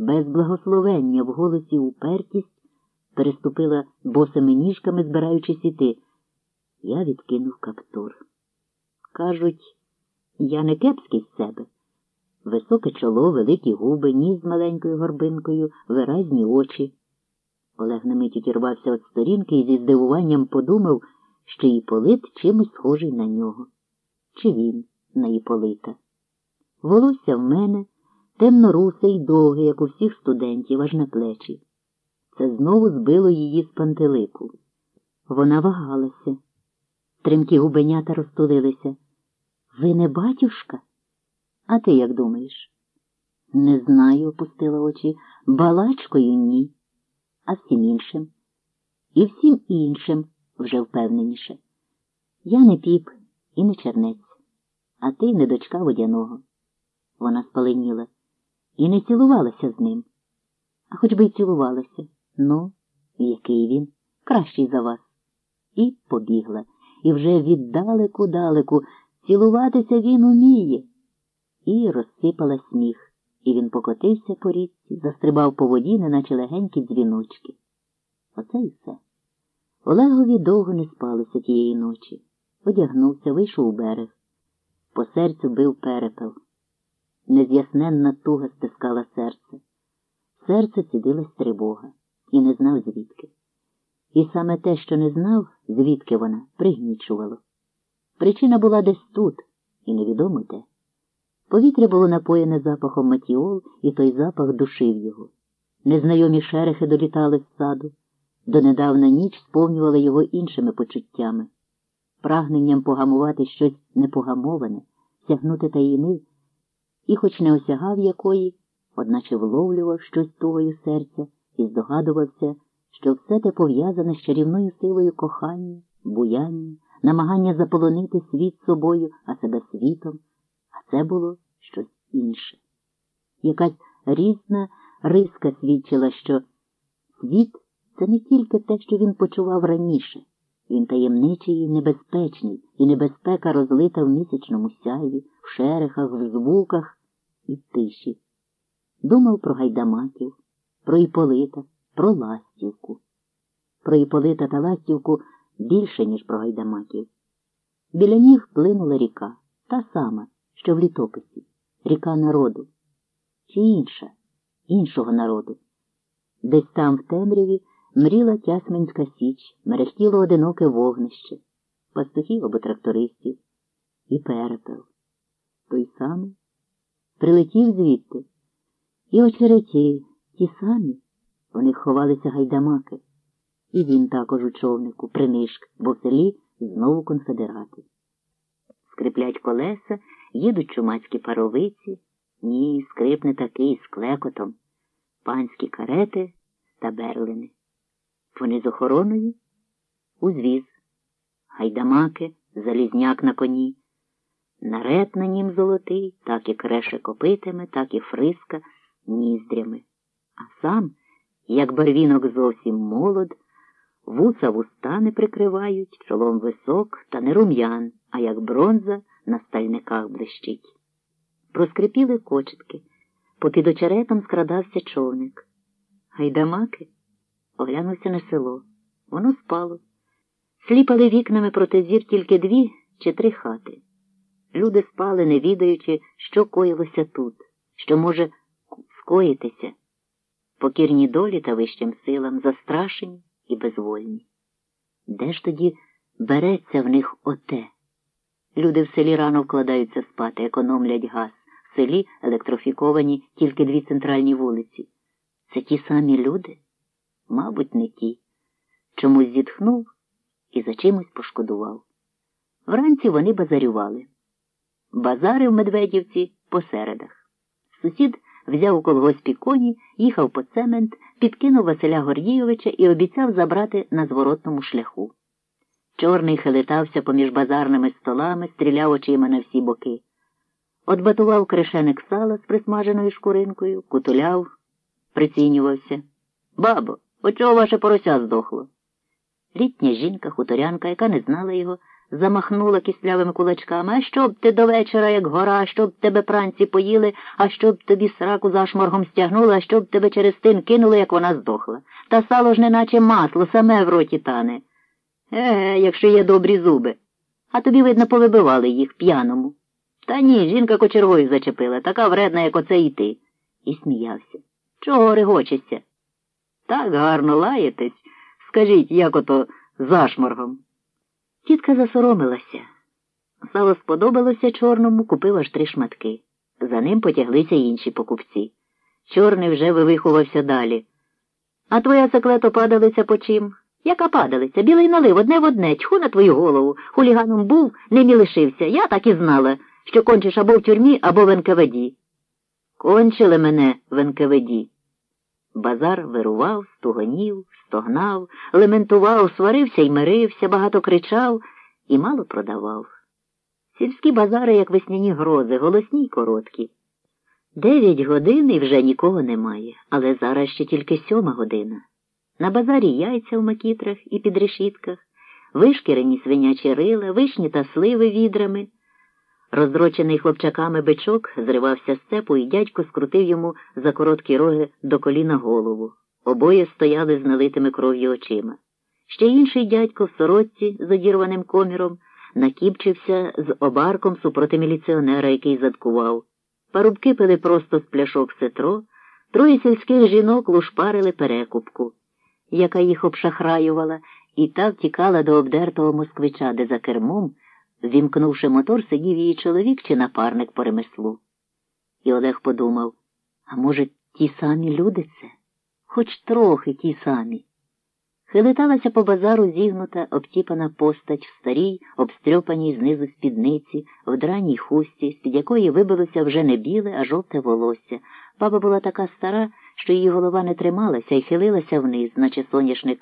без благословення в голосі упертість переступила босими ніжками, збираючись іти. Я відкинув каптур. Кажуть, я не кепський з себе. Високе чоло, великі губи, ніс з маленькою горбинкою, виразні очі. Олег на мить утірвався від сторінки і зі здивуванням подумав, що Іполит чимось схожий на нього. Чи він на Іполита? Волосся в мене темно-русе й довге, як у всіх студентів, аж на плечі. Це знову збило її з пантелику. Вона вагалася. Тремкі губенята розтулилися. Ви не батюшка? А ти як думаєш? Не знаю, опустила очі. Балачкою ні, а всім іншим. І всім іншим вже впевненіше. Я не піп і не чернець, а ти не дочка водяного. Вона спаленіла і не цілувалася з ним. А хоч би й цілувалася. Ну, який він, кращий за вас. І побігла, і вже віддалеку далеку цілуватися він уміє. І розсипала сміх, і він покотився по річці, застрибав по воді, неначе легенькі дзвіночки. Оце і все. Олегові довго не спалося тієї ночі. Одягнувся, вийшов у берег. По серцю бив перепел. Нез'ясненна туга стискала серце. Серце цідилась тривога і не знав звідки. І саме те, що не знав, звідки вона, пригнічувало. Причина була десь тут, і невідомо де. Повітря було напоєне запахом матіол, і той запах душив його. Незнайомі шерехи долітали з саду. Донедавна ніч сповнювала його іншими почуттями, прагненням погамувати щось непогамоване, сягнути таїни, і, хоч не осягав якої, одначе вловлював щось тугою серця і здогадувався, що все те пов'язане з чарівною силою кохання, буяння, намагання заполонити світ собою, а себе світом, а це було щось інше. Якась різна риска свідчила, що світ це не тільки те, що він почував раніше. Він таємничий і небезпечний, і небезпека розлита в місячному сяйві, в шерехах, в звуках і в тиші. Думав про гайдамаків, про Іполита, про ластівку. Про Іполита та ластівку більше, ніж про гайдамаків. Біля ніг плинула ріка, та сама, що в літописі, ріка народу, чи інша, іншого народу. Десь там в темряві мріла Тясминська січ, мерехтіло одиноке вогнище, пастухів або трактористів і перепел. Той самий прилетів звідти, і очереті, ті самі, у них ховалися гайдамаки, і він також у човнику, принишк, бо в селі знову конфедерати. Скриплять колеса, їдуть чумацькі паровиці, ні, скрипне такий з клекотом, панські карети та берлини. Вони з охороною узвіз, гайдамаки, залізняк на коні, нарет на нім золотий, так і креше копитами, так і фриска ніздрями. А сам, як барвінок зовсім молод, вуса вуста не прикривають, чолом висок та не рум'ян, а як бронза на стальниках блищить. Проскрипіли кочетки, попід очеретом скрадався човник. Гайдамаки оглянувся на село. Воно спало. Сліпали вікнами проти зір тільки дві чи три хати. Люди спали, не відаючи, що коїлося тут, що може скоїтися. Покірні долі та вищим силам застрашені і безвольні. Де ж тоді береться в них оте? Люди в селі рано вкладаються спати, економлять газ. В селі електрофіковані тільки дві центральні вулиці. Це ті самі люди? Мабуть, не ті. Чомусь зітхнув і за чимось пошкодував. Вранці вони базарювали. Базари в Медведівці по середах. Сусід взяв у колгоспі коні, їхав по цемент, підкинув Василя Гордійовича і обіцяв забрати на зворотному шляху. Чорний хилитався поміж базарними столами, стріляв очима на всі боки. Отбатував кришеник сала з присмаженою шкуринкою, кутуляв, прицінювався. Бабо, от чого ваше порося здохло? Літня жінка, хуторянка, яка не знала його, замахнула кислявими кулачками. А щоб ти до вечора, як гора, щоб тебе пранці поїли, а щоб тобі сраку зашморгом стягнули, а щоб тебе через тин кинули, як вона здохла. Та сало ж неначе масло, саме в роті тане. Еге, якщо є добрі зуби. А тобі, видно, повибивали їх п'яному. Та ні, жінка кочергою зачепила, така вредна, як оце і ти. І сміявся. Чого регочешся? Так гарно лаєтесь. Скажіть, як ото зашморгом. Тітка засоромилася. Сало сподобалося чорному, купив аж три шматки. За ним потяглися інші покупці. Чорний вже вивихувався далі. А твоя секлето падалиця по чим? Яка падалиця? Білий налив одне в одне, тьху на твою голову. Хуліганом був, ним лишився. Я так і знала, що кончиш або в тюрмі, або в НКВД. Кончили мене в НКВД. Базар вирував, стугонів, стогнав, лементував, сварився й мирився, багато кричав і мало продавав. Сільські базари, як весняні грози, голосні й короткі. Дев'ять годин і вже нікого немає, але зараз ще тільки сьома година. На базарі яйця в макітрах і під решітках, вишкірені свинячі рила, вишні та сливи відрами. Роздрочений хлопчаками бичок зривався з цепу, і дядько скрутив йому за короткі роги до коліна голову. Обоє стояли з налитими кров'ю очима. Ще інший дядько в сорочці з одірваним коміром накіпчився з обарком супроти міліціонера, який задкував. Парубки пили просто з пляшок сетро, троє сільських жінок лушпарили перекупку, яка їх обшахраювала, і так тікала до обдертого москвича, де за кермом. Вімкнувши мотор, сидів її чоловік чи напарник по ремеслу. І Олег подумав, а може, ті самі люди це? Хоч трохи ті самі. Хилиталася по базару зігнута, обтіпана постать в старій, обстрьопаній знизу спідниці, в драній хусті, з-під якої вибилося вже не біле, а жовте волосся. Баба була така стара, що її голова не трималася і хилилася вниз, наче соняшник